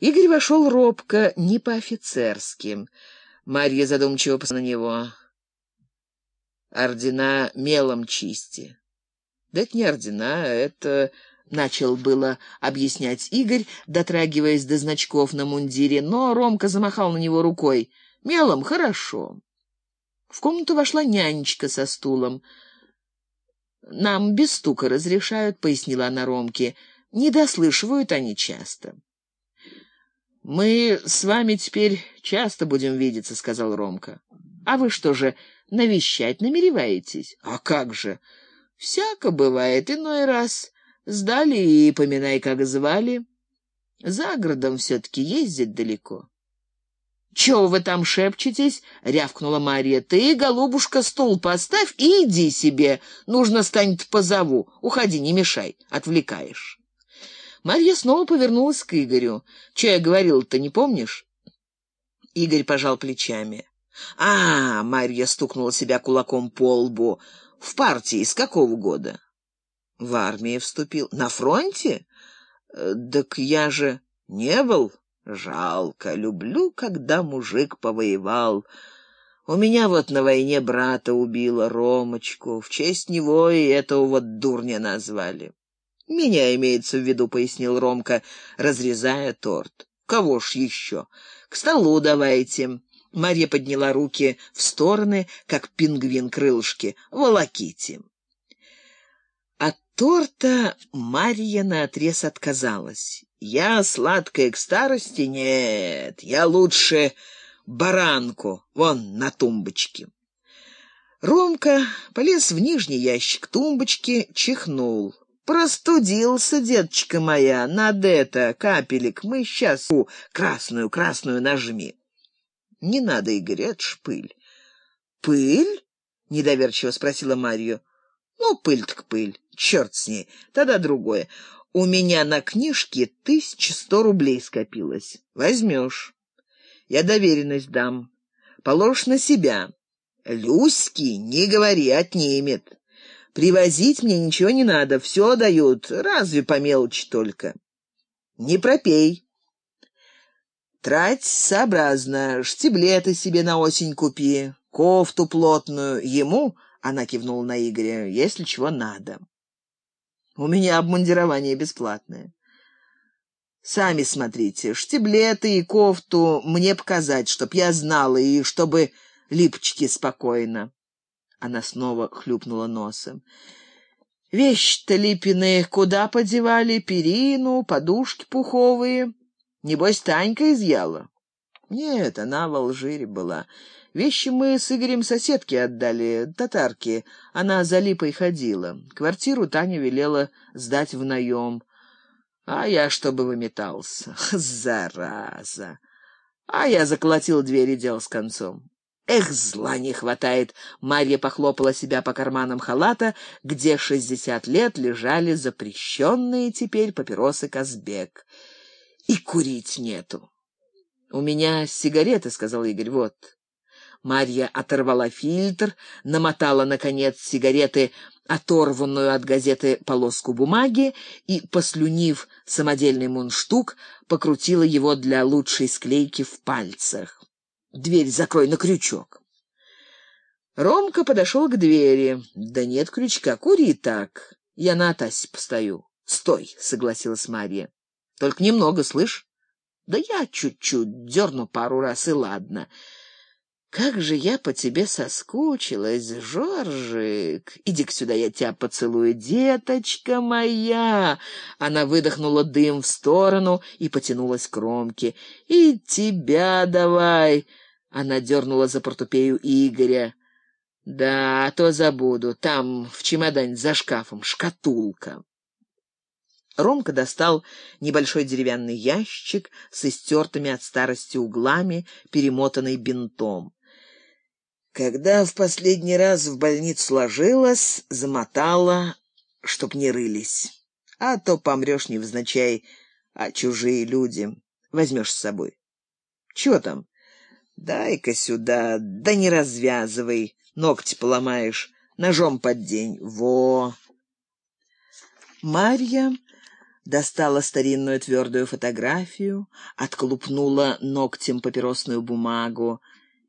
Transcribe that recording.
Игорь вошел робко, не по-офицерски. Марья задумчиво посмотрела на него. «Ордена мелом чисти». «Да это не ордена, это...» — начал было объяснять Игорь, дотрагиваясь до значков на мундире, но Ромка замахал на него рукой. «Мелом хорошо». В комнату вошла нянечка со стулом. «Нам без стука разрешают», — пояснила она Ромке. «Не дослышивают они часто». «Мы с вами теперь часто будем видеться», — сказал Ромка. «А вы что же, навещать намереваетесь?» «А как же! Всяко бывает иной раз. Сдали и поминай, как звали. За городом все-таки ездить далеко». «Чего вы там шепчетесь?» — рявкнула Мария. «Ты, голубушка, стул поставь и иди себе. Нужно станет позову. Уходи, не мешай, отвлекаешь». Марья снова повернулась к Игорю. «Че я говорил-то, не помнишь?» Игорь пожал плечами. «А, — Марья стукнула себя кулаком по лбу, — в партии с какого года?» «В армии вступил. На фронте? Э, так я же не был. Жалко. Люблю, когда мужик повоевал. У меня вот на войне брата убила, Ромочку. В честь него и этого вот дурня назвали». «Меня имеется в виду», — пояснил Ромка, разрезая торт. «Кого ж еще? К столу давайте». Марья подняла руки в стороны, как пингвин крылышки. «Волоките». От торта Марья наотрез отказалась. «Я сладкая к старости? Нет, я лучше баранку, вон на тумбочке». Ромка полез в нижний ящик тумбочки, чихнул. Простудился, деточка моя, надо это, капелек, мы сейчас у красную, красную нажми. Не надо, Игорь, это ж пыль. Пыль? Недоверчиво спросила Марью. Ну, пыль так пыль, черт с ней, тогда другое. У меня на книжке тысяча сто рублей скопилось. Возьмешь. Я доверенность дам. Положишь на себя. Люськи, не говори, отнимет. Привозить мне ничего не надо, все дают, разве по мелочи только. Не пропей. Трать сообразно, штиблеты себе на осень купи, кофту плотную. Ему, она кивнула на Игоря, если чего надо. У меня обмундирование бесплатное. Сами смотрите, штиблеты и кофту мне показать, чтоб я знала, и чтобы липочки спокойно. Она снова хлюпнула носом. Вещи-то липиные куда подевали? Перину, подушки пуховые. Небось, Танька изъяла? Нет, она в Алжире была. Вещи мы с Игорем соседке отдали, татарке. Она за липой ходила. Квартиру Таня велела сдать в наем. А я чтобы выметался. Зараза! А я заколотил двери, дел с концом. Эх, зла не хватает. Марья похлопала себя по карманам халата, где шестьдесят лет лежали запрещенные теперь папиросы Казбек. И курить нету. У меня сигареты, сказал Игорь. Вот. Марья оторвала фильтр, намотала наконец сигареты, оторванную от газеты полоску бумаги и, послюнив самодельный мундштук, покрутила его для лучшей склейки в пальцах. Дверь закрой на крючок. Ромка подошел к двери. Да нет крючка, кури так. Я на Атасе постою. Стой, согласилась Марья. Только немного, слышь? Да я чуть-чуть дерну пару раз и ладно. Как же я по тебе соскучилась, Жоржик. Иди-ка сюда, я тебя поцелую, деточка моя. Она выдохнула дым в сторону и потянулась к Ромке. И тебя давай. Она дернула за портупею Игоря. Да, а то забуду. Там в чемодане за шкафом шкатулка. Ромка достал небольшой деревянный ящик с истертыми от старости углами, перемотанный бинтом. Когда в последний раз в больницу ложилась, замотала, чтоб не рылись. А то помрешь невзначай, а чужие люди возьмешь с собой. Чего там? Дай-ка сюда, да не развязывай, ногти поломаешь, ножом под день. Во. Марья достала старинную твердую фотографию, отколупнула ногтем папиросную бумагу.